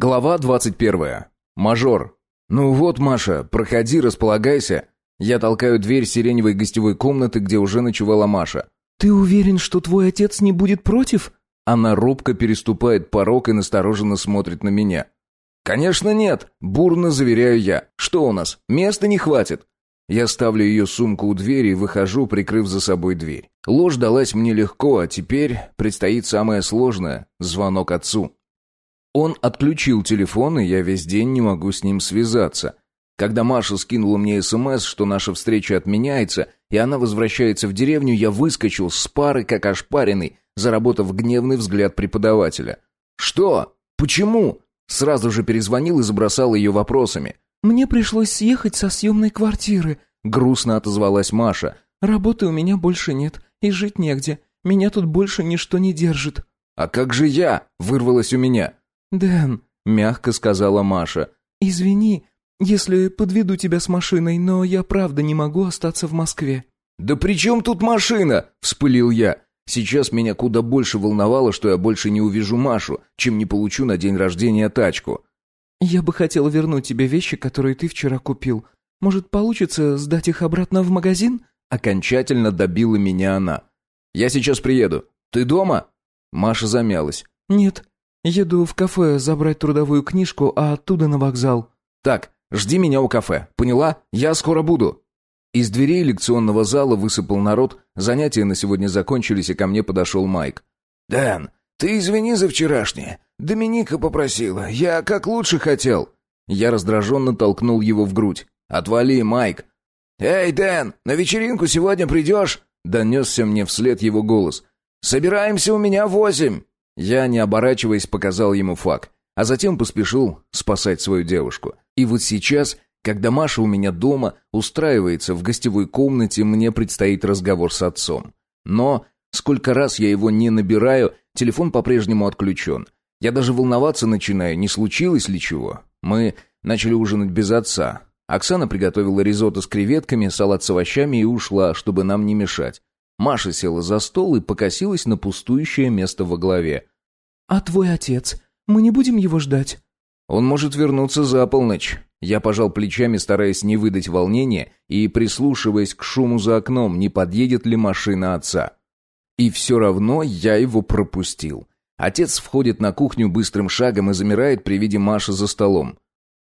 Глава 21. Мажор. «Ну вот, Маша, проходи, располагайся». Я толкаю дверь сиреневой гостевой комнаты, где уже ночевала Маша. «Ты уверен, что твой отец не будет против?» Она робко переступает порог и настороженно смотрит на меня. «Конечно нет!» – бурно заверяю я. «Что у нас? Места не хватит!» Я ставлю ее сумку у двери и выхожу, прикрыв за собой дверь. Ложь далась мне легко, а теперь предстоит самое сложное – звонок отцу. Он отключил телефон, и я весь день не могу с ним связаться. Когда Маша скинула мне СМС, что наша встреча отменяется, и она возвращается в деревню, я выскочил с пары, как ошпаренный, заработав гневный взгляд преподавателя. «Что? Почему?» Сразу же перезвонил и забросал ее вопросами. «Мне пришлось съехать со съемной квартиры», — грустно отозвалась Маша. «Работы у меня больше нет, и жить негде. Меня тут больше ничто не держит». «А как же я?» — вырвалось у меня. «Дэн», — мягко сказала Маша, — «извини, если подведу тебя с машиной, но я правда не могу остаться в Москве». «Да при чем тут машина?» — вспылил я. Сейчас меня куда больше волновало, что я больше не увижу Машу, чем не получу на день рождения тачку. «Я бы хотела вернуть тебе вещи, которые ты вчера купил. Может, получится сдать их обратно в магазин?» Окончательно добила меня она. «Я сейчас приеду. Ты дома?» Маша замялась. «Нет, Еду в кафе забрать трудовую книжку, а оттуда на вокзал. Так, жди меня у кафе. Поняла? Я скоро буду. Из дверей лекционного зала высыпал народ. Занятия на сегодня закончились, и ко мне подошел Майк. Дэн, ты извини за вчерашнее. Доминика попросила. Я как лучше хотел. Я раздраженно толкнул его в грудь. Отвали, Майк. Эй, Дэн, на вечеринку сегодня придешь? Донесся мне вслед его голос. Собираемся у меня восемь. Я, не оборачиваясь, показал ему факт, а затем поспешил спасать свою девушку. И вот сейчас, когда Маша у меня дома устраивается в гостевой комнате, мне предстоит разговор с отцом. Но, сколько раз я его не набираю, телефон по-прежнему отключен. Я даже волноваться начинаю, не случилось ли чего. Мы начали ужинать без отца. Оксана приготовила ризотто с креветками, салат с овощами и ушла, чтобы нам не мешать. Маша села за стол и покосилась на пустующее место во главе. «А твой отец? Мы не будем его ждать?» «Он может вернуться за полночь». Я пожал плечами, стараясь не выдать волнения и прислушиваясь к шуму за окном, не подъедет ли машина отца. И все равно я его пропустил. Отец входит на кухню быстрым шагом и замирает при виде Маши за столом.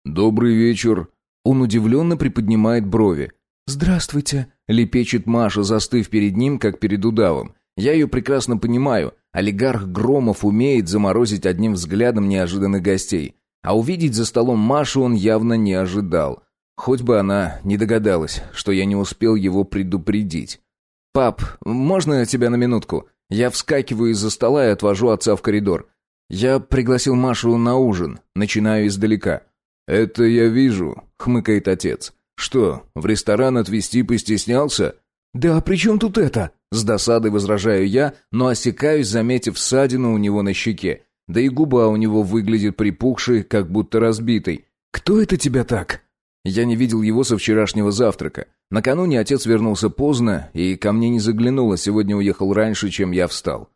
«Добрый вечер». Он удивленно приподнимает брови. «Здравствуйте», — лепечет Маша, застыв перед ним, как перед удавом. Я ее прекрасно понимаю. Олигарх Громов умеет заморозить одним взглядом неожиданных гостей. А увидеть за столом Машу он явно не ожидал. Хоть бы она не догадалась, что я не успел его предупредить. «Пап, можно тебя на минутку?» Я вскакиваю из-за стола и отвожу отца в коридор. Я пригласил Машу на ужин, начинаю издалека. «Это я вижу», — хмыкает отец. «Что, в ресторан отвезти постеснялся?» «Да а при чем тут это?» С досадой возражаю я, но осекаюсь, заметив ссадину у него на щеке. Да и губа у него выглядит припухшей, как будто разбитой. «Кто это тебя так?» Я не видел его со вчерашнего завтрака. Накануне отец вернулся поздно и ко мне не заглянул, а сегодня уехал раньше, чем я встал.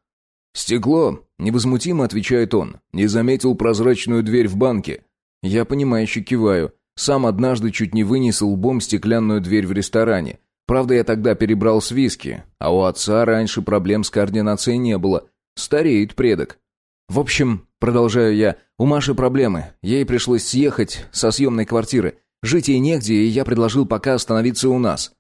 «Стекло», — невозмутимо отвечает он, — «не заметил прозрачную дверь в банке». Я понимающе киваю. Сам однажды чуть не вынес лбом стеклянную дверь в ресторане. Правда, я тогда перебрал с виски, а у отца раньше проблем с координацией не было. Стареет предок. В общем, продолжаю я, у Маши проблемы. Ей пришлось съехать со съемной квартиры. Жить ей негде, и я предложил пока остановиться у нас.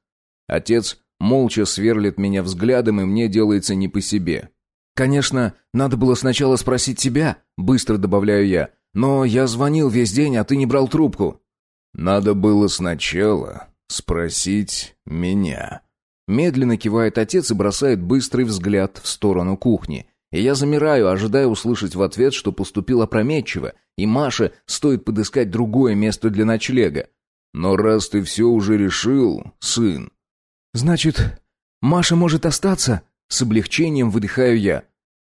Отец молча сверлит меня взглядом, и мне делается не по себе. «Конечно, надо было сначала спросить тебя», — быстро добавляю я. «Но я звонил весь день, а ты не брал трубку». «Надо было сначала спросить меня». Медленно кивает отец и бросает быстрый взгляд в сторону кухни. И я замираю, ожидая услышать в ответ, что поступил опрометчиво, и Маше стоит подыскать другое место для ночлега. Но раз ты все уже решил, сын... Значит, Маша может остаться? С облегчением выдыхаю я.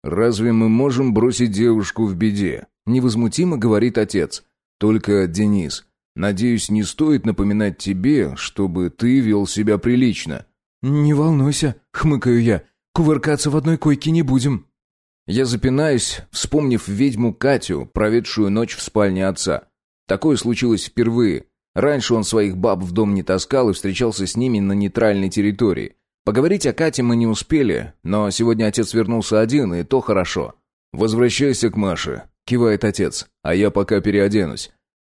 Разве мы можем бросить девушку в беде? Невозмутимо говорит отец. Только, Денис, Надеюсь, не стоит напоминать тебе, чтобы ты вел себя прилично». «Не волнуйся», — хмыкаю я. «Кувыркаться в одной койке не будем». Я запинаюсь, вспомнив ведьму Катю, проведшую ночь в спальне отца. Такое случилось впервые. Раньше он своих баб в дом не таскал и встречался с ними на нейтральной территории. Поговорить о Кате мы не успели, но сегодня отец вернулся один, и то хорошо. «Возвращайся к Маше», — кивает отец, — «а я пока переоденусь».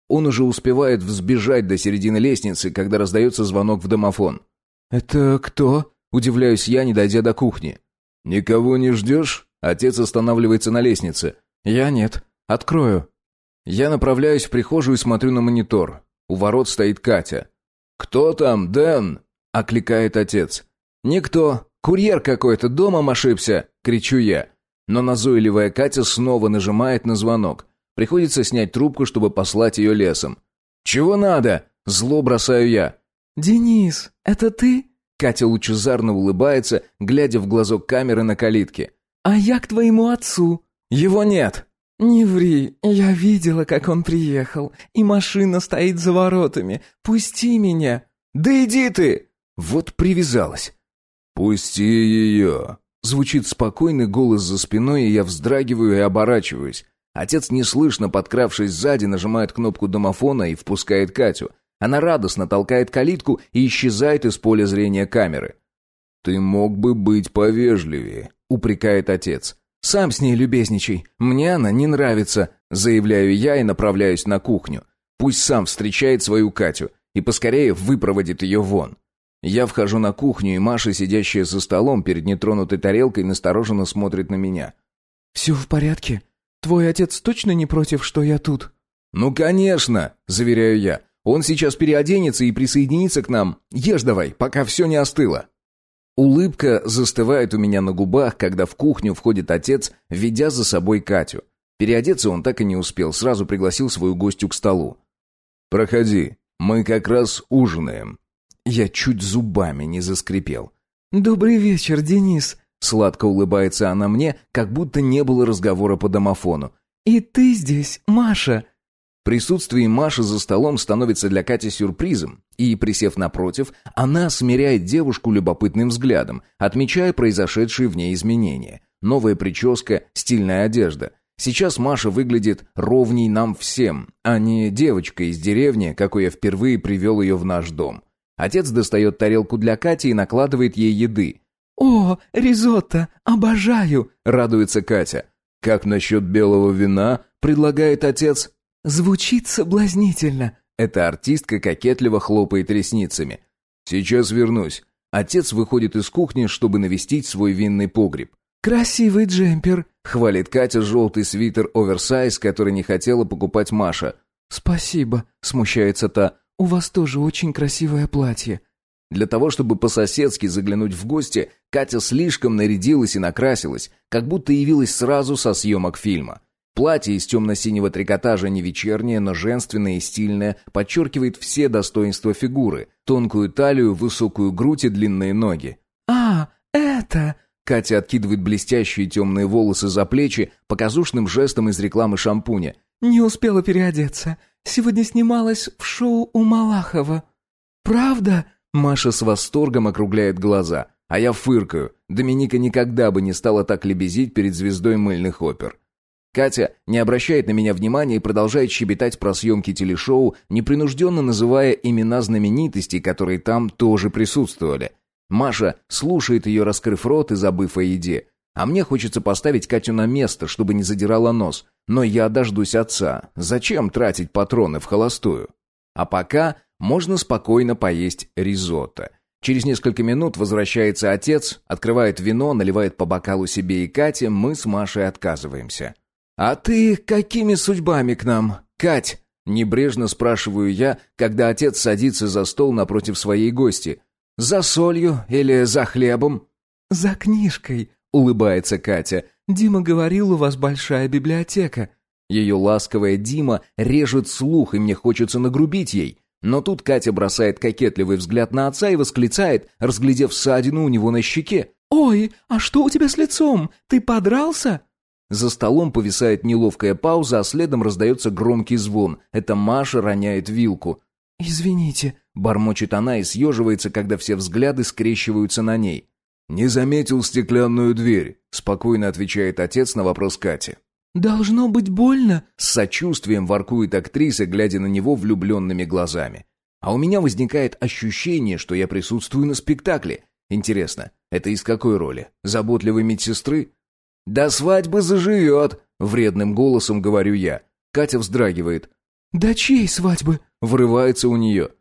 Он уже успевает взбежать до середины лестницы, когда раздается звонок в домофон. «Это кто?» — удивляюсь я, не дойдя до кухни. «Никого не ждешь?» Отец останавливается на лестнице. «Я нет. Открою». Я направляюсь в прихожую и смотрю на монитор. У ворот стоит Катя. «Кто там, Дэн?» — окликает отец. «Никто. Курьер какой-то домом ошибся!» — кричу я. Но назойливая Катя снова нажимает на звонок. Приходится снять трубку, чтобы послать ее лесом. «Чего надо?» – зло бросаю я. «Денис, это ты?» Катя лучезарно улыбается, глядя в глазок камеры на калитке. «А я к твоему отцу». «Его нет». «Не ври, я видела, как он приехал, и машина стоит за воротами. Пусти меня». «Да иди ты!» Вот привязалась. «Пусти ее!» Звучит спокойный голос за спиной, и я вздрагиваю и оборачиваюсь. Отец, неслышно подкравшись сзади, нажимает кнопку домофона и впускает Катю. Она радостно толкает калитку и исчезает из поля зрения камеры. «Ты мог бы быть повежливее», — упрекает отец. «Сам с ней любезничай. Мне она не нравится», — заявляю я и направляюсь на кухню. Пусть сам встречает свою Катю и поскорее выпроводит ее вон. Я вхожу на кухню, и Маша, сидящая за столом перед нетронутой тарелкой, настороженно смотрит на меня. «Все в порядке?» «Твой отец точно не против, что я тут?» «Ну, конечно!» – заверяю я. «Он сейчас переоденется и присоединится к нам. Ешь давай, пока все не остыло». Улыбка застывает у меня на губах, когда в кухню входит отец, ведя за собой Катю. Переодеться он так и не успел, сразу пригласил свою гостью к столу. «Проходи, мы как раз ужинаем». Я чуть зубами не заскрипел. «Добрый вечер, Денис», Сладко улыбается она мне, как будто не было разговора по домофону. «И ты здесь, Маша?» Присутствие Маши за столом становится для Кати сюрпризом, и, присев напротив, она смиряет девушку любопытным взглядом, отмечая произошедшие в ней изменения. Новая прическа, стильная одежда. Сейчас Маша выглядит ровней нам всем, а не девочка из деревни, какой я впервые привел ее в наш дом. Отец достает тарелку для Кати и накладывает ей еды. «О, ризотто! Обожаю!» — радуется Катя. «Как насчет белого вина?» — предлагает отец. «Звучит соблазнительно!» Эта артистка кокетливо хлопает ресницами. «Сейчас вернусь». Отец выходит из кухни, чтобы навестить свой винный погреб. «Красивый джемпер!» — хвалит Катя желтый свитер оверсайз, который не хотела покупать Маша. «Спасибо», — смущается та. «У вас тоже очень красивое платье». Для того, чтобы по-соседски заглянуть в гости, Катя слишком нарядилась и накрасилась, как будто явилась сразу со съемок фильма. Платье из темно-синего трикотажа не вечернее, но женственное и стильное, подчеркивает все достоинства фигуры. Тонкую талию, высокую грудь и длинные ноги. «А, это...» Катя откидывает блестящие темные волосы за плечи, показушным жестом из рекламы шампуня. «Не успела переодеться. Сегодня снималась в шоу у Малахова». «Правда?» Маша с восторгом округляет глаза, а я фыркаю. Доминика никогда бы не стала так лебезить перед звездой мыльных опер. Катя не обращает на меня внимания и продолжает щебетать про съемки телешоу, непринужденно называя имена знаменитостей, которые там тоже присутствовали. Маша слушает ее, раскрыв рот и забыв о еде. А мне хочется поставить Катю на место, чтобы не задирала нос. Но я дождусь отца. Зачем тратить патроны в холостую? А пока можно спокойно поесть ризотто. Через несколько минут возвращается отец, открывает вино, наливает по бокалу себе и Кате, мы с Машей отказываемся. «А ты какими судьбами к нам, Кать?» Небрежно спрашиваю я, когда отец садится за стол напротив своей гости. «За солью или за хлебом?» «За книжкой», — улыбается Катя. «Дима говорил, у вас большая библиотека». Ее ласковая Дима режет слух, и мне хочется нагрубить ей. Но тут Катя бросает кокетливый взгляд на отца и восклицает, разглядев ссадину у него на щеке. «Ой, а что у тебя с лицом? Ты подрался?» За столом повисает неловкая пауза, а следом раздается громкий звон. Это Маша роняет вилку. «Извините», — бормочет она и съеживается, когда все взгляды скрещиваются на ней. «Не заметил стеклянную дверь», — спокойно отвечает отец на вопрос Кати. «Должно быть больно», — с сочувствием воркует актриса, глядя на него влюбленными глазами. А у меня возникает ощущение, что я присутствую на спектакле. Интересно, это из какой роли? Заботливой медсестры? «До свадьбы заживет», — вредным голосом говорю я. Катя вздрагивает. «До чьей свадьбы?» — врывается у нее.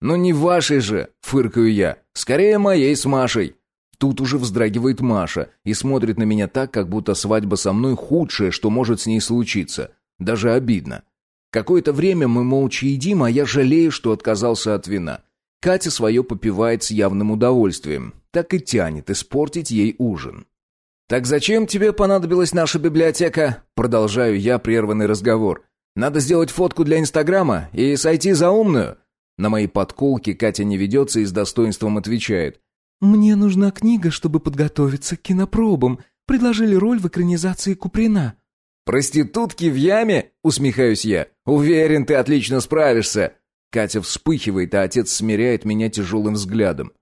«Ну не вашей же», — фыркаю я. «Скорее моей с Машей». Тут уже вздрагивает Маша и смотрит на меня так, как будто свадьба со мной худшее, что может с ней случиться. Даже обидно. Какое-то время мы молча едим, а я жалею, что отказался от вина. Катя свое попивает с явным удовольствием. Так и тянет испортить ей ужин. «Так зачем тебе понадобилась наша библиотека?» Продолжаю я прерванный разговор. «Надо сделать фотку для Инстаграма и сойти за умную?» На мои подколки Катя не ведется и с достоинством отвечает. «Мне нужна книга, чтобы подготовиться к кинопробам. Предложили роль в экранизации Куприна». «Проститутки в яме?» — усмехаюсь я. «Уверен, ты отлично справишься». Катя вспыхивает, а отец смиряет меня тяжелым взглядом.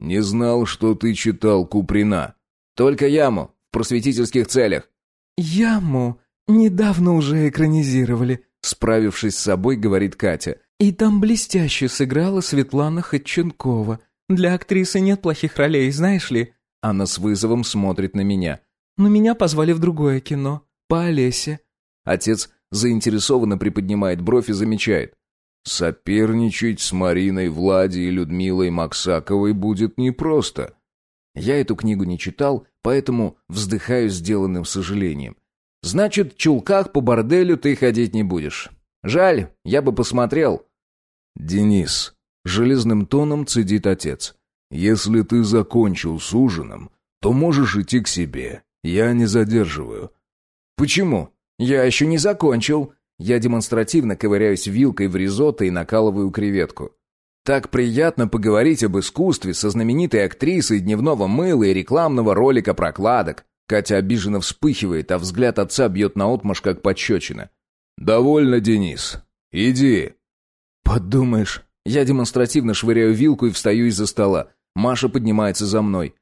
«Не знал, что ты читал Куприна». «Только яму просветительских целях». «Яму недавно уже экранизировали», — справившись с собой, говорит Катя. «И там блестяще сыграла Светлана Ходченкова. Для актрисы нет плохих ролей, знаешь ли?» Она с вызовом смотрит на меня. «Но меня позвали в другое кино, по Олесе». Отец заинтересованно приподнимает бровь и замечает. «Соперничать с Мариной Влади и Людмилой Максаковой будет непросто. Я эту книгу не читал, поэтому вздыхаю сделанным сожалением. Значит, в чулках по борделю ты ходить не будешь. Жаль, я бы посмотрел. Денис, железным тоном цедит отец. Если ты закончил с ужином, то можешь идти к себе. Я не задерживаю. Почему? Я еще не закончил. Я демонстративно ковыряюсь вилкой в ризотто и накалываю креветку. Так приятно поговорить об искусстве со знаменитой актрисой дневного мыла и рекламного ролика прокладок. Катя обиженно вспыхивает, а взгляд отца бьет наотмашь, как подщечина. «Довольно, Денис. Иди». «Подумаешь». Я демонстративно швыряю вилку и встаю из-за стола. Маша поднимается за мной.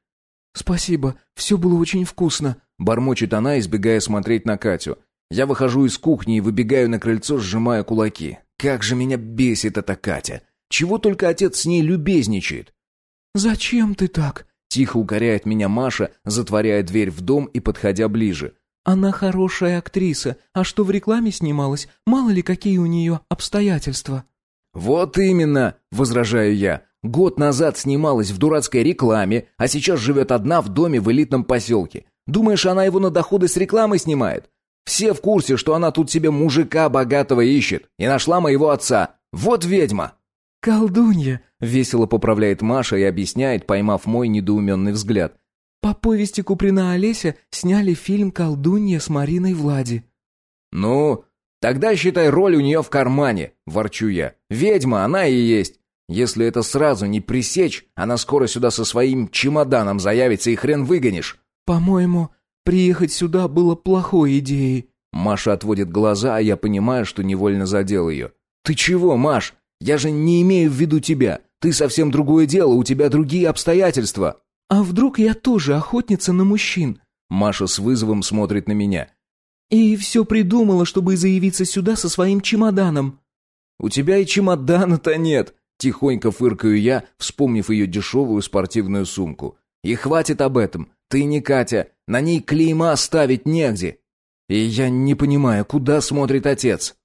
«Спасибо, все было очень вкусно», — бормочет она, избегая смотреть на Катю. Я выхожу из кухни и выбегаю на крыльцо, сжимая кулаки. Как же меня бесит эта Катя. Чего только отец с ней любезничает. «Зачем ты так?» — тихо укоряет меня Маша, затворяя дверь в дом и подходя ближе. «Она хорошая актриса, а что в рекламе снималась, мало ли какие у нее обстоятельства». «Вот именно!» — возражаю я. «Год назад снималась в дурацкой рекламе, а сейчас живет одна в доме в элитном поселке. Думаешь, она его на доходы с рекламы снимает? Все в курсе, что она тут себе мужика богатого ищет и нашла моего отца. Вот ведьма!» «Колдунья!» — весело поправляет Маша и объясняет, поймав мой недоуменный взгляд. «По повести Куприна Олеся сняли фильм «Колдунья» с Мариной Влади». «Ну, тогда считай роль у нее в кармане», — ворчу я. «Ведьма она и есть. Если это сразу не пресечь, она скоро сюда со своим чемоданом заявится и хрен выгонишь». «По-моему, приехать сюда было плохой идеей». Маша отводит глаза, а я понимаю, что невольно задел ее. «Ты чего, Маш? Я же не имею в виду тебя. Ты совсем другое дело, у тебя другие обстоятельства». «А вдруг я тоже охотница на мужчин?» Маша с вызовом смотрит на меня. «И все придумала, чтобы заявиться сюда со своим чемоданом». «У тебя и чемодана-то нет», — тихонько фыркаю я, вспомнив ее дешевую спортивную сумку. «И хватит об этом. Ты не Катя. На ней клейма ставить негде. И я не понимаю, куда смотрит отец».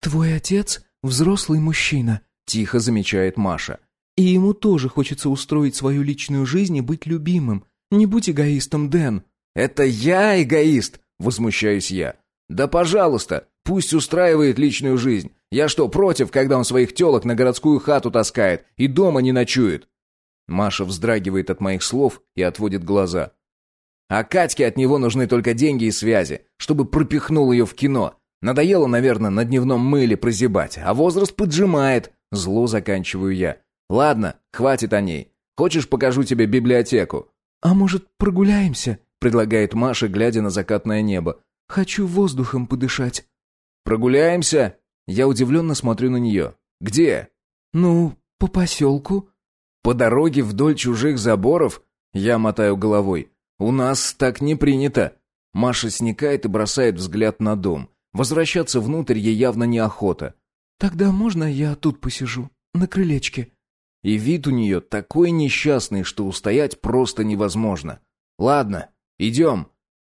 «Твой отец взрослый мужчина», — тихо замечает Маша. «И ему тоже хочется устроить свою личную жизнь и быть любимым. Не будь эгоистом, Дэн». «Это я эгоист?» — возмущаюсь я. «Да пожалуйста, пусть устраивает личную жизнь. Я что, против, когда он своих телок на городскую хату таскает и дома не ночует?» Маша вздрагивает от моих слов и отводит глаза. «А Катьке от него нужны только деньги и связи, чтобы пропихнул ее в кино. Надоело, наверное, на дневном мыле прозябать, а возраст поджимает. Зло заканчиваю я. Ладно, хватит о ней. Хочешь, покажу тебе библиотеку? А может, прогуляемся? Предлагает Маша, глядя на закатное небо. Хочу воздухом подышать. Прогуляемся? Я удивленно смотрю на нее. Где? Ну, по поселку. По дороге вдоль чужих заборов? Я мотаю головой. «У нас так не принято». Маша сникает и бросает взгляд на дом. Возвращаться внутрь ей явно неохота. «Тогда можно я тут посижу, на крылечке?» И вид у нее такой несчастный, что устоять просто невозможно. «Ладно, идем».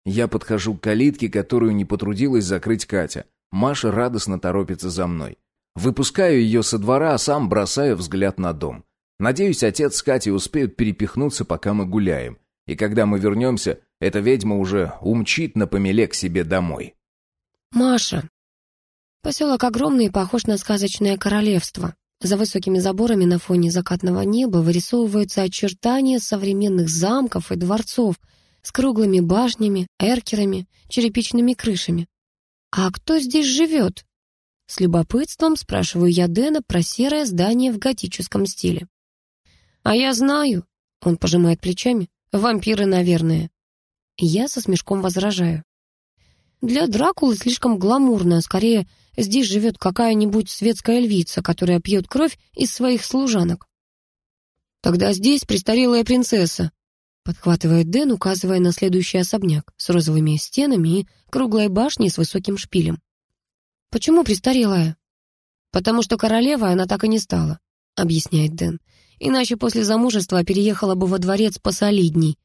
Я подхожу к калитке, которую не потрудилась закрыть Катя. Маша радостно торопится за мной. Выпускаю ее со двора, а сам бросаю взгляд на дом. Надеюсь, отец с Катей успеют перепихнуться, пока мы гуляем. И когда мы вернемся, эта ведьма уже умчит на помеле к себе домой. Маша. Поселок огромный и похож на сказочное королевство. За высокими заборами на фоне закатного неба вырисовываются очертания современных замков и дворцов с круглыми башнями, эркерами, черепичными крышами. «А кто здесь живет?» С любопытством спрашиваю я Дэна про серое здание в готическом стиле. «А я знаю», — он пожимает плечами, — «вампиры, наверное». Я со смешком возражаю. Для Дракулы слишком гламурно, скорее здесь живет какая-нибудь светская львица, которая пьет кровь из своих служанок. «Тогда здесь престарелая принцесса», — подхватывает Дэн, указывая на следующий особняк с розовыми стенами и круглой башней с высоким шпилем. «Почему престарелая?» «Потому что королева она так и не стала», — объясняет Дэн. «Иначе после замужества переехала бы во дворец посолидней».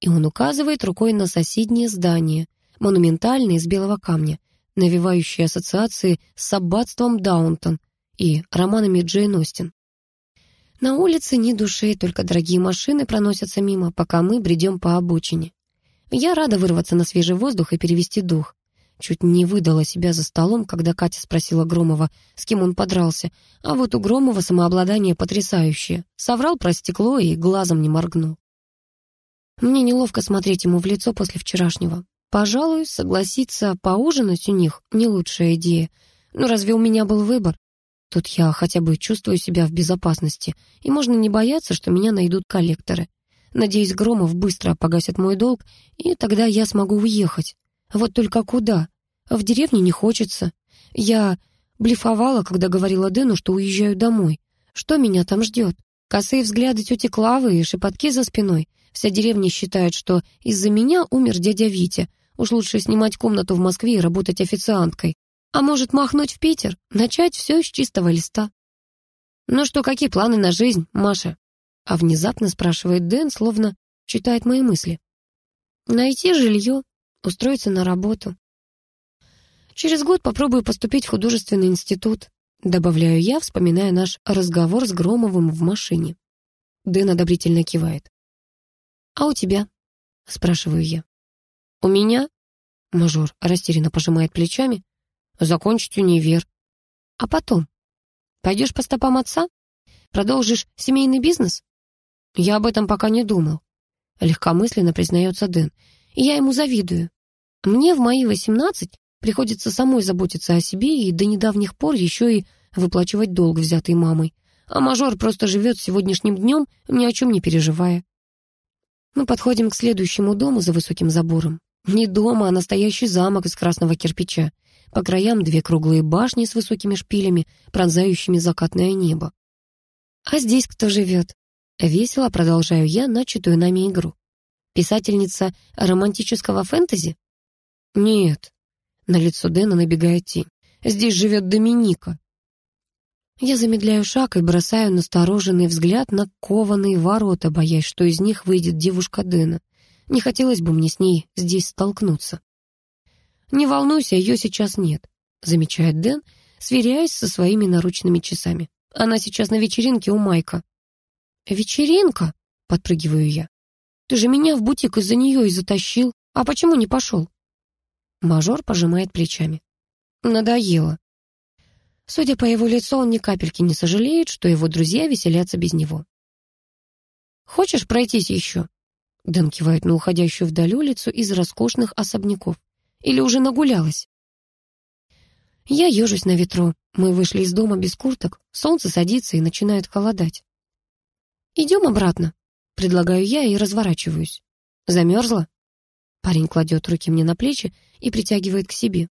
И он указывает рукой на соседнее здание, монументальное из белого камня, навевающее ассоциации с аббатством Даунтон и романами Джейн Остин. На улице ни души, только дорогие машины проносятся мимо, пока мы бредем по обочине. Я рада вырваться на свежий воздух и перевести дух. Чуть не выдала себя за столом, когда Катя спросила Громова, с кем он подрался. А вот у Громова самообладание потрясающее. Соврал про стекло и глазом не моргнул. Мне неловко смотреть ему в лицо после вчерашнего. Пожалуй, согласиться поужинать у них — не лучшая идея. Но разве у меня был выбор? Тут я хотя бы чувствую себя в безопасности, и можно не бояться, что меня найдут коллекторы. Надеюсь, Громов быстро погасит мой долг, и тогда я смогу уехать. Вот только куда? В деревне не хочется. Я блефовала, когда говорила Дэну, что уезжаю домой. Что меня там ждет? Косые взгляды тети Клавы и шепотки за спиной. Вся деревня считает, что из-за меня умер дядя Витя. Уж лучше снимать комнату в Москве и работать официанткой. А может, махнуть в Питер, начать все с чистого листа. «Ну что, какие планы на жизнь, Маша?» А внезапно спрашивает Дэн, словно читает мои мысли. «Найти жилье, устроиться на работу. Через год попробую поступить в художественный институт, добавляю я, вспоминая наш разговор с Громовым в машине. Дэн одобрительно кивает. «А у тебя?» — спрашиваю я. «У меня?» — мажор растерянно пожимает плечами. «Закончить универ. А потом? Пойдешь по стопам отца? Продолжишь семейный бизнес?» «Я об этом пока не думал», — легкомысленно признается Дэн и я ему завидую. Мне в мои восемнадцать приходится самой заботиться о себе и до недавних пор еще и выплачивать долг, взятый мамой. А мажор просто живет сегодняшним днем, ни о чем не переживая. Мы подходим к следующему дому за высоким забором. Не дом, а настоящий замок из красного кирпича. По краям две круглые башни с высокими шпилями, пронзающими закатное небо. А здесь кто живет? Весело продолжаю я начатую нами игру. Писательница романтического фэнтези? Нет. На лицо Дэна набегает тень. Здесь живет Доминика. Я замедляю шаг и бросаю настороженный взгляд на кованые ворота, боясь, что из них выйдет девушка Дэна. Не хотелось бы мне с ней здесь столкнуться. «Не волнуйся, ее сейчас нет», — замечает Дэн, сверяясь со своими наручными часами. «Она сейчас на вечеринке у Майка». «Вечеринка?» — подпрыгиваю я. Ты же меня в бутик из-за нее и затащил. А почему не пошел?» Мажор пожимает плечами. «Надоело». Судя по его лицу, он ни капельки не сожалеет, что его друзья веселятся без него. «Хочешь пройтись еще?» Дэн кивает на уходящую вдаль улицу из роскошных особняков. «Или уже нагулялась?» Я ежусь на ветру. Мы вышли из дома без курток. Солнце садится и начинает холодать. «Идем обратно», Предлагаю я и разворачиваюсь. Замерзла? Парень кладет руки мне на плечи и притягивает к себе.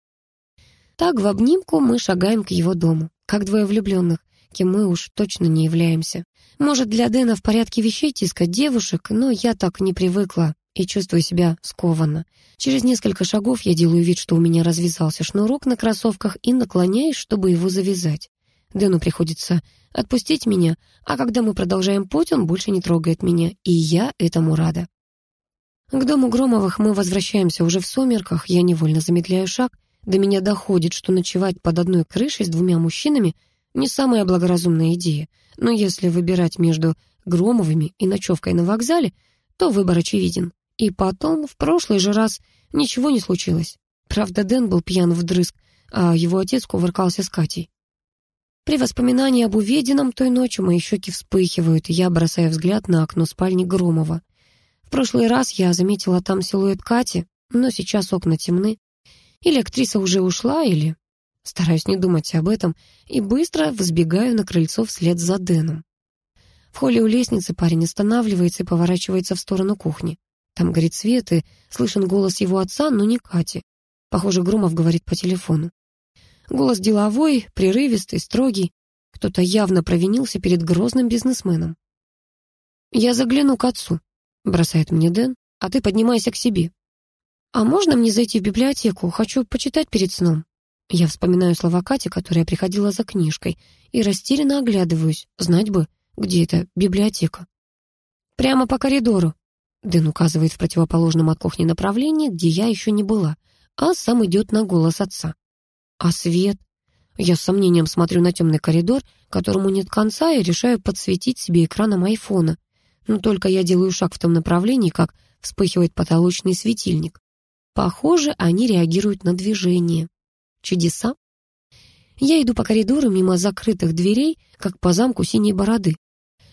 Так в обнимку мы шагаем к его дому, как двое влюбленных, кем мы уж точно не являемся. Может, для Дэна в порядке вещей тискать девушек, но я так не привыкла и чувствую себя скованно. Через несколько шагов я делаю вид, что у меня развязался шнурок на кроссовках и наклоняюсь, чтобы его завязать. Дэну приходится отпустить меня, а когда мы продолжаем путь, он больше не трогает меня, и я этому рада. К дому Громовых мы возвращаемся уже в сумерках, я невольно замедляю шаг, до меня доходит, что ночевать под одной крышей с двумя мужчинами не самая благоразумная идея, но если выбирать между Громовыми и ночевкой на вокзале, то выбор очевиден. И потом, в прошлый же раз, ничего не случилось. Правда, Дэн был пьян вдрызг, а его отец кувыркался с Катей. При воспоминании об увиденном той ночью мои щеки вспыхивают, и я бросаю взгляд на окно спальни Громова. В прошлый раз я заметила там силуэт Кати, но сейчас окна темны. Или актриса уже ушла, или... Стараюсь не думать об этом и быстро взбегаю на крыльцо вслед за Дэном. В холле у лестницы парень останавливается и поворачивается в сторону кухни. Там горит свет, и слышен голос его отца, но не Кати. Похоже, Громов говорит по телефону. Голос деловой, прерывистый, строгий. Кто-то явно провинился перед грозным бизнесменом. «Я загляну к отцу», — бросает мне Дэн, «а ты поднимайся к себе». «А можно мне зайти в библиотеку? Хочу почитать перед сном». Я вспоминаю слова Кати, которая приходила за книжкой, и растерянно оглядываюсь. Знать бы, где эта библиотека. «Прямо по коридору», — Дэн указывает в противоположном от кухни направлении, где я еще не была, а сам идет на голос отца. А свет? Я с сомнением смотрю на темный коридор, которому нет конца, и решаю подсветить себе экраном айфона. Но только я делаю шаг в том направлении, как вспыхивает потолочный светильник. Похоже, они реагируют на движение. Чудеса? Я иду по коридору мимо закрытых дверей, как по замку синей бороды.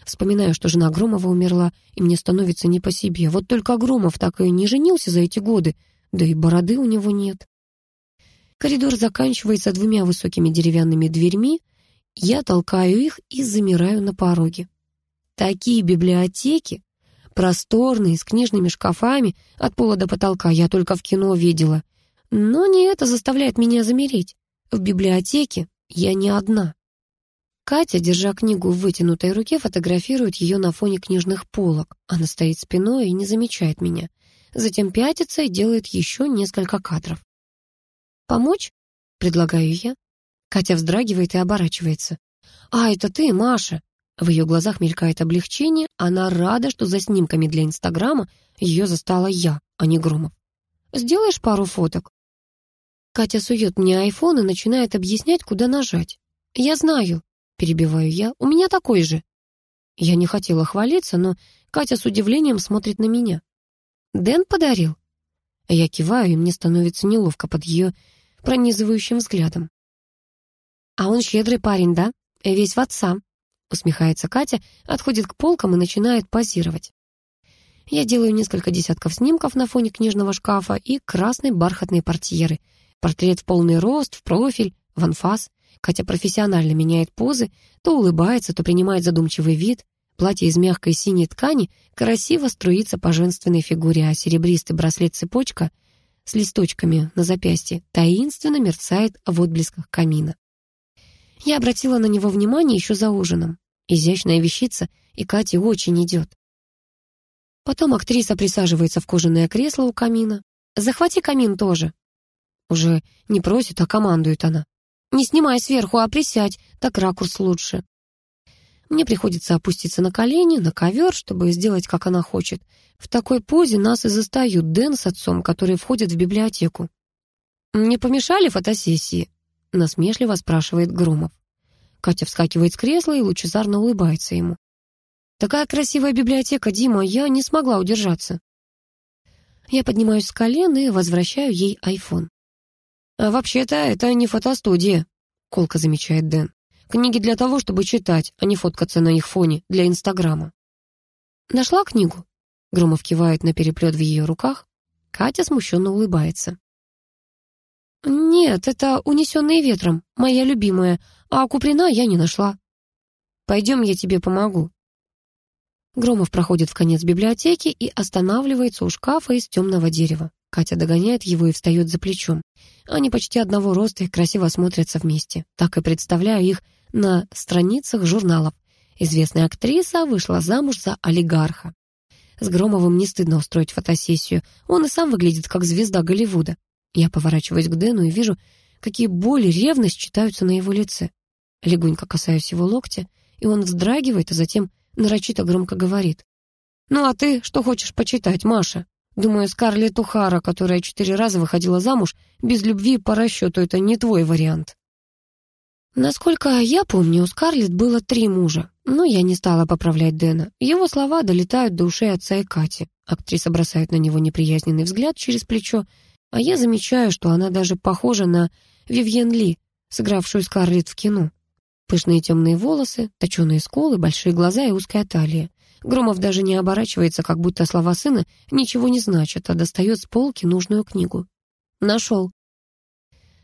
Вспоминаю, что жена Громова умерла, и мне становится не по себе. Вот только Громов так и не женился за эти годы, да и бороды у него нет. Коридор заканчивается двумя высокими деревянными дверьми. Я толкаю их и замираю на пороге. Такие библиотеки, просторные, с книжными шкафами, от пола до потолка, я только в кино видела. Но не это заставляет меня замереть. В библиотеке я не одна. Катя, держа книгу в вытянутой руке, фотографирует ее на фоне книжных полок. Она стоит спиной и не замечает меня. Затем пятится и делает еще несколько кадров. «Помочь?» — предлагаю я. Катя вздрагивает и оборачивается. «А, это ты, Маша!» В ее глазах мелькает облегчение. Она рада, что за снимками для Инстаграма ее застала я, а не Громов. «Сделаешь пару фоток?» Катя сует мне айфон и начинает объяснять, куда нажать. «Я знаю», — перебиваю я, — «у меня такой же». Я не хотела хвалиться, но Катя с удивлением смотрит на меня. «Дэн подарил?» Я киваю, и мне становится неловко под ее пронизывающим взглядом. «А он щедрый парень, да? Весь в отца», — усмехается Катя, отходит к полкам и начинает позировать. Я делаю несколько десятков снимков на фоне книжного шкафа и красной бархатной портьеры. Портрет в полный рост, в профиль, в анфас. Катя профессионально меняет позы, то улыбается, то принимает задумчивый вид. Платье из мягкой синей ткани красиво струится по женственной фигуре, а серебристый браслет-цепочка с листочками на запястье таинственно мерцает в отблесках камина. Я обратила на него внимание еще за ужином. Изящная вещица, и Кате очень идет. Потом актриса присаживается в кожаное кресло у камина. «Захвати камин тоже». Уже не просит, а командует она. «Не снимай сверху, а присядь, так ракурс лучше». Мне приходится опуститься на колени, на ковер, чтобы сделать, как она хочет. В такой позе нас и застают Дэн с отцом, которые входят в библиотеку. «Не помешали фотосессии?» — насмешливо спрашивает Громов. Катя вскакивает с кресла и лучезарно улыбается ему. «Такая красивая библиотека, Дима, я не смогла удержаться». Я поднимаюсь с колен и возвращаю ей айфон. «А вообще-то это не фотостудия», — колко замечает Дэн. Книги для того, чтобы читать, а не фоткаться на их фоне для Инстаграма. «Нашла книгу?» Громов кивает на переплет в ее руках. Катя смущенно улыбается. «Нет, это «Унесенные ветром», моя любимая, а Куприна я не нашла». «Пойдем, я тебе помогу». Громов проходит в конец библиотеки и останавливается у шкафа из темного дерева. Катя догоняет его и встает за плечом. Они почти одного роста и красиво смотрятся вместе. Так и представляю их на страницах журналов. Известная актриса вышла замуж за олигарха. С Громовым не стыдно устроить фотосессию. Он и сам выглядит как звезда Голливуда. Я поворачиваюсь к Дэну и вижу, какие боль и ревность читаются на его лице. Легонько касаюсь его локтя, и он вздрагивает, а затем нарочито громко говорит. «Ну а ты что хочешь почитать, Маша?» Думаю, Скарлетт Ухара, которая четыре раза выходила замуж, без любви по расчету это не твой вариант. Насколько я помню, у Скарлетт было три мужа. Но я не стала поправлять Дэна. Его слова долетают до ушей отца и Кати. Актриса бросает на него неприязненный взгляд через плечо, а я замечаю, что она даже похожа на Вивьен Ли, сыгравшую Скарлетт в кино. Пышные темные волосы, точеные сколы, большие глаза и узкая талия. Громов даже не оборачивается, как будто слова сына ничего не значат, а достает с полки нужную книгу. Нашел.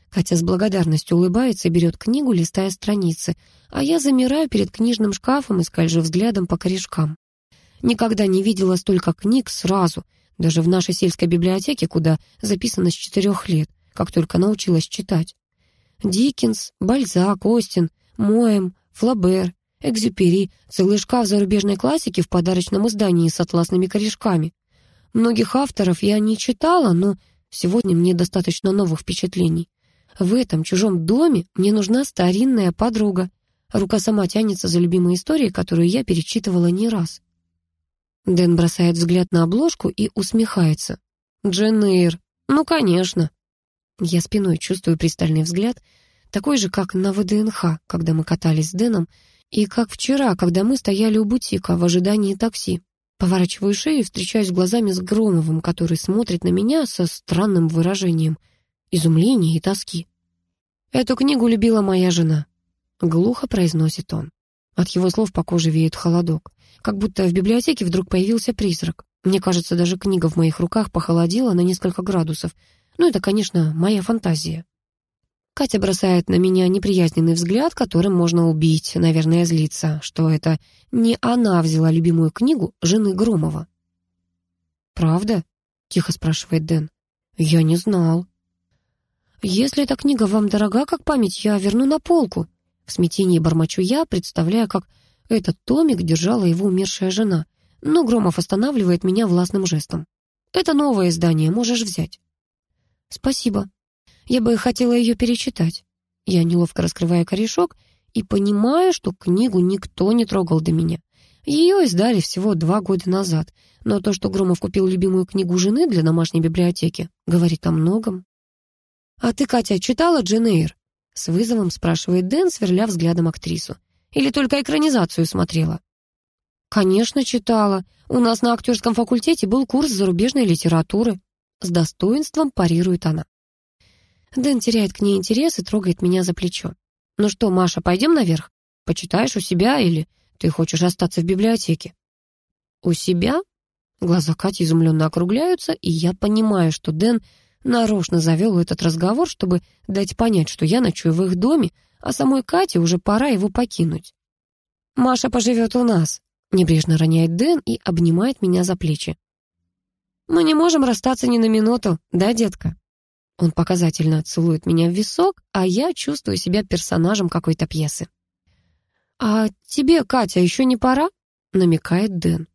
Катя с благодарностью улыбается и берет книгу, листая страницы, а я замираю перед книжным шкафом и скольжу взглядом по корешкам. Никогда не видела столько книг сразу, даже в нашей сельской библиотеке, куда записано с четырех лет, как только научилась читать. Диккенс, Бальзак, Остин, Моэм, Флабер, Экзюпери, целый шкаф зарубежной классики в подарочном издании с атласными корешками. Многих авторов я не читала, но сегодня мне достаточно новых впечатлений. В этом чужом доме мне нужна старинная подруга. Рука сама тянется за любимой историей, которую я перечитывала не раз. Дэн бросает взгляд на обложку и усмехается. «Джен Эйр. Ну, конечно». Я спиной чувствую пристальный взгляд, такой же, как на ВДНХ, когда мы катались с Дэном, и как вчера, когда мы стояли у бутика в ожидании такси. Поворачиваю шею и встречаюсь глазами с Громовым, который смотрит на меня со странным выражением изумления и тоски. «Эту книгу любила моя жена», — глухо произносит он. От его слов по коже веет холодок, как будто в библиотеке вдруг появился призрак. Мне кажется, даже книга в моих руках похолодела на несколько градусов. Ну, это, конечно, моя фантазия. Катя бросает на меня неприязненный взгляд, которым можно убить, наверное, злиться, что это не она взяла любимую книгу жены Громова. «Правда?» — тихо спрашивает Дэн. «Я не знал». «Если эта книга вам дорога, как память, я верну на полку». В смятении бормочу я, представляя, как этот томик держала его умершая жена. Но Громов останавливает меня властным жестом. «Это новое издание, можешь взять». «Спасибо», я бы хотела ее перечитать. Я неловко раскрываю корешок и понимаю, что книгу никто не трогал до меня. Ее издали всего два года назад, но то, что Громов купил любимую книгу жены для домашней библиотеки, говорит о многом. «А ты, Катя, читала Джен Эйр?» С вызовом спрашивает Дэн, сверля взглядом актрису. «Или только экранизацию смотрела?» «Конечно, читала. У нас на актерском факультете был курс зарубежной литературы». С достоинством парирует она. Дэн теряет к ней интерес и трогает меня за плечо. «Ну что, Маша, пойдем наверх? Почитаешь у себя или ты хочешь остаться в библиотеке?» «У себя?» Глаза Кати изумленно округляются, и я понимаю, что Дэн нарочно завел этот разговор, чтобы дать понять, что я ночую в их доме, а самой Кате уже пора его покинуть. «Маша поживет у нас», — небрежно роняет Дэн и обнимает меня за плечи. «Мы не можем расстаться ни на минуту, да, детка?» Он показательно целует меня в висок, а я чувствую себя персонажем какой-то пьесы. «А тебе, Катя, еще не пора?» — намекает Дэн.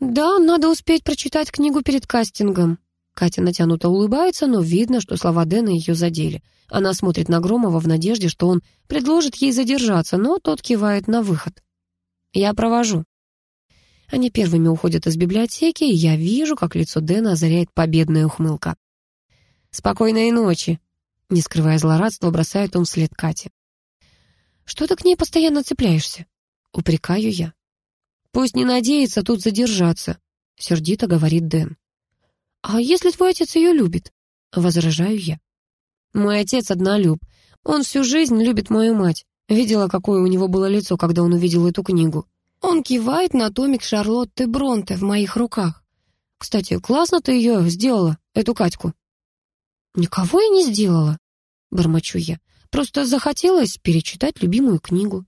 «Да, надо успеть прочитать книгу перед кастингом». Катя натянуто улыбается, но видно, что слова Дэна ее задели. Она смотрит на Громова в надежде, что он предложит ей задержаться, но тот кивает на выход. «Я провожу». Они первыми уходят из библиотеки, и я вижу, как лицо Дэна озаряет победная ухмылка. «Спокойной ночи!» Не скрывая злорадства, бросает он вслед Кате. «Что ты к ней постоянно цепляешься?» Упрекаю я. «Пусть не надеется тут задержаться», — сердито говорит Дэн. «А если твой отец ее любит?» — возражаю я. «Мой отец однолюб. Он всю жизнь любит мою мать. Видела, какое у него было лицо, когда он увидел эту книгу. Он кивает на томик Шарлотты Бронте в моих руках. Кстати, классно ты ее сделала, эту Катьку». «Никого я не сделала», — бормочу я. «Просто захотелось перечитать любимую книгу».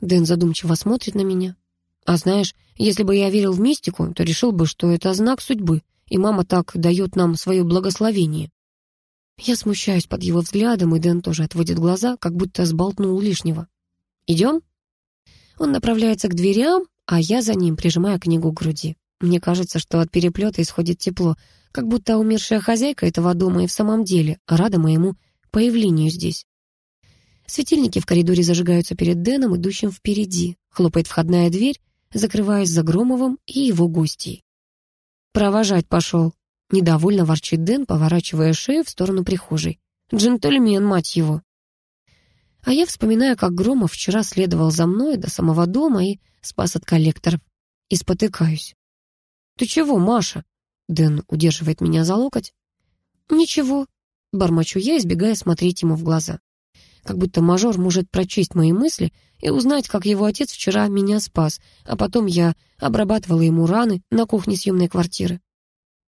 Дэн задумчиво смотрит на меня. «А знаешь, если бы я верил в мистику, то решил бы, что это знак судьбы, и мама так дает нам свое благословение». Я смущаюсь под его взглядом, и Дэн тоже отводит глаза, как будто сболтнул лишнего. «Идем?» Он направляется к дверям, а я за ним прижимаю книгу к груди. Мне кажется, что от переплета исходит тепло, как будто умершая хозяйка этого дома и в самом деле рада моему появлению здесь. Светильники в коридоре зажигаются перед Дэном, идущим впереди. Хлопает входная дверь, закрываясь за Громовым и его гостей. «Провожать пошел», — недовольно ворчит Дэн, поворачивая шею в сторону прихожей. «Джентльмен, мать его!» А я вспоминаю, как Громов вчера следовал за мной до самого дома и спас от коллекторов. И спотыкаюсь. «Ты чего, Маша?» Дэн удерживает меня за локоть. «Ничего», — бормочу я, избегая смотреть ему в глаза. Как будто мажор может прочесть мои мысли и узнать, как его отец вчера меня спас, а потом я обрабатывала ему раны на кухне съемной квартиры.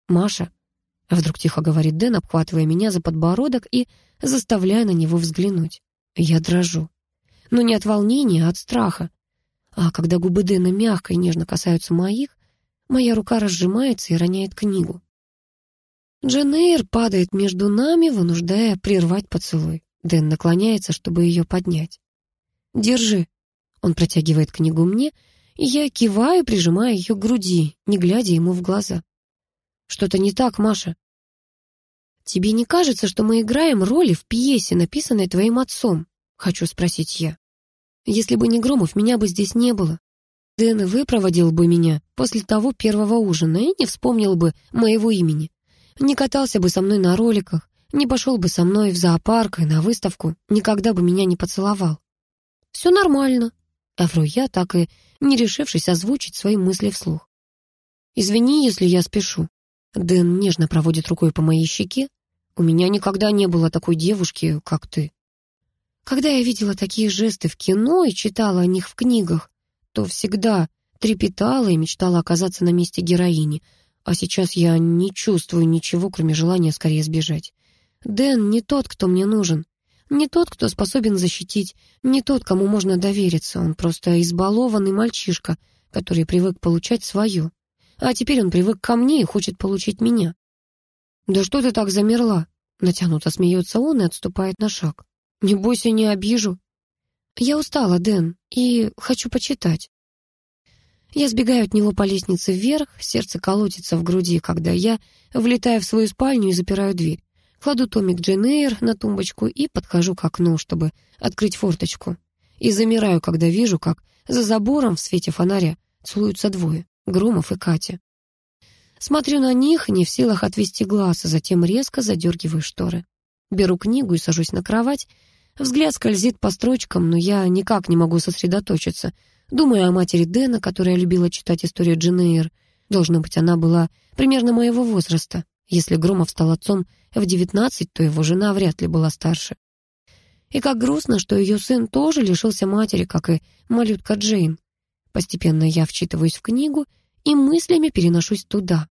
«Маша», — вдруг тихо говорит Дэн, обхватывая меня за подбородок и заставляя на него взглянуть. Я дрожу. Но не от волнения, а от страха. А когда губы Дэна мягко и нежно касаются моих, моя рука разжимается и роняет книгу. Дженейр падает между нами, вынуждая прервать поцелуй. Дэн наклоняется, чтобы ее поднять. «Держи». Он протягивает книгу мне, и я киваю, прижимая ее к груди, не глядя ему в глаза. «Что-то не так, Маша?» «Тебе не кажется, что мы играем роли в пьесе, написанной твоим отцом?» Хочу спросить я. «Если бы не Громов, меня бы здесь не было. Дэн выпроводил бы меня после того первого ужина и не вспомнил бы моего имени. Не катался бы со мной на роликах, не пошел бы со мной в зоопарк и на выставку, никогда бы меня не поцеловал. Все нормально. А вру я, так и не решившись озвучить свои мысли вслух. «Извини, если я спешу». Дэн нежно проводит рукой по моей щеке. «У меня никогда не было такой девушки, как ты». Когда я видела такие жесты в кино и читала о них в книгах, то всегда трепетала и мечтала оказаться на месте героини, а сейчас я не чувствую ничего, кроме желания скорее сбежать. Дэн не тот, кто мне нужен. Не тот, кто способен защитить, не тот, кому можно довериться. Он просто избалованный мальчишка, который привык получать свое. А теперь он привык ко мне и хочет получить меня. «Да что ты так замерла?» Натянуто смеется он и отступает на шаг. «Не бойся, не обижу». «Я устала, Дэн, и хочу почитать». Я сбегаю от него по лестнице вверх, сердце колотится в груди, когда я влетаю в свою спальню и запираю дверь. Кладу томик Джейн Эйр на тумбочку и подхожу к окну, чтобы открыть форточку. И замираю, когда вижу, как за забором в свете фонаря целуются двое — Громов и Катя. Смотрю на них, не в силах отвести глаз, а затем резко задергиваю шторы. Беру книгу и сажусь на кровать. Взгляд скользит по строчкам, но я никак не могу сосредоточиться. Думаю о матери Дэна, которая любила читать историю Дженейр. Должно быть, она была примерно моего возраста. Если Громов стал отцом в девятнадцать, то его жена вряд ли была старше. И как грустно, что ее сын тоже лишился матери, как и малютка Джейн. Постепенно я вчитываюсь в книгу и мыслями переношусь туда.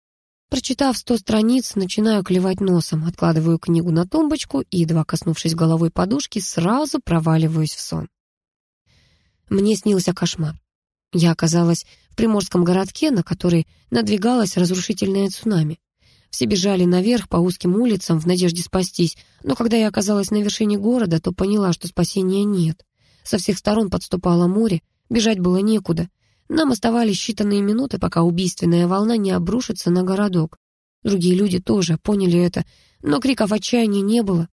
Прочитав сто страниц, начинаю клевать носом, откладываю книгу на тумбочку и, едва коснувшись головой подушки, сразу проваливаюсь в сон. Мне снился кошмар. Я оказалась в приморском городке, на который надвигалось разрушительное цунами. Все бежали наверх по узким улицам в надежде спастись, но когда я оказалась на вершине города, то поняла, что спасения нет. Со всех сторон подступало море, бежать было некуда. Нам оставались считанные минуты, пока убийственная волна не обрушится на городок. Другие люди тоже поняли это, но криков отчаяния не было.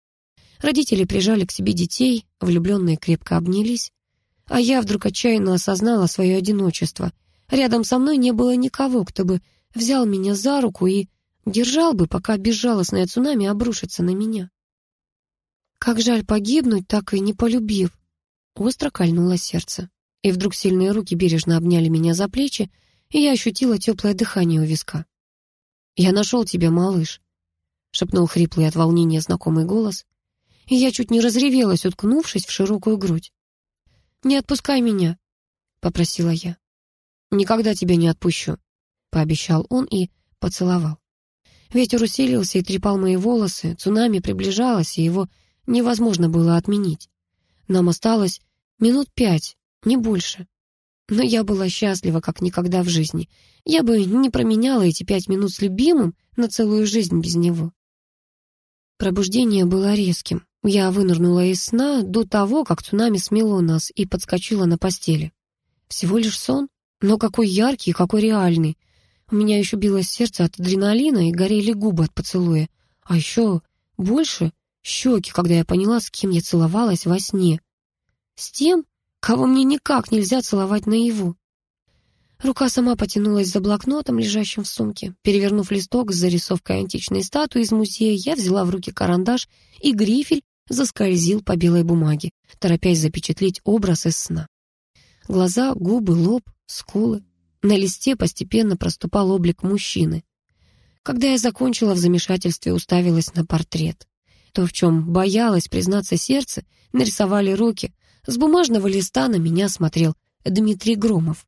Родители прижали к себе детей, влюбленные крепко обнялись. А я вдруг отчаянно осознала свое одиночество. Рядом со мной не было никого, кто бы взял меня за руку и Держал бы, пока безжалостное цунами обрушится на меня. Как жаль погибнуть, так и не полюбив. Остро кольнуло сердце. И вдруг сильные руки бережно обняли меня за плечи, и я ощутила теплое дыхание у виска. «Я нашел тебя, малыш», — шепнул хриплый от волнения знакомый голос, и я чуть не разревелась, уткнувшись в широкую грудь. «Не отпускай меня», — попросила я. «Никогда тебя не отпущу», — пообещал он и поцеловал. Ветер усилился и трепал мои волосы, цунами приближалось, и его невозможно было отменить. Нам осталось минут пять, не больше. Но я была счастлива, как никогда в жизни. Я бы не променяла эти пять минут с любимым на целую жизнь без него. Пробуждение было резким. Я вынырнула из сна до того, как цунами смело нас и подскочила на постели. Всего лишь сон, но какой яркий, какой реальный. У меня еще билось сердце от адреналина и горели губы от поцелуя. А еще больше щеки, когда я поняла, с кем я целовалась во сне. С тем, кого мне никак нельзя целовать наяву. Рука сама потянулась за блокнотом, лежащим в сумке. Перевернув листок с зарисовкой античной статуи из музея, я взяла в руки карандаш, и грифель заскользил по белой бумаге, торопясь запечатлеть образ из сна. Глаза, губы, лоб, скулы. На листе постепенно проступал облик мужчины. Когда я закончила в замешательстве, уставилась на портрет. То, в чем боялась признаться сердце, нарисовали руки. С бумажного листа на меня смотрел Дмитрий Громов.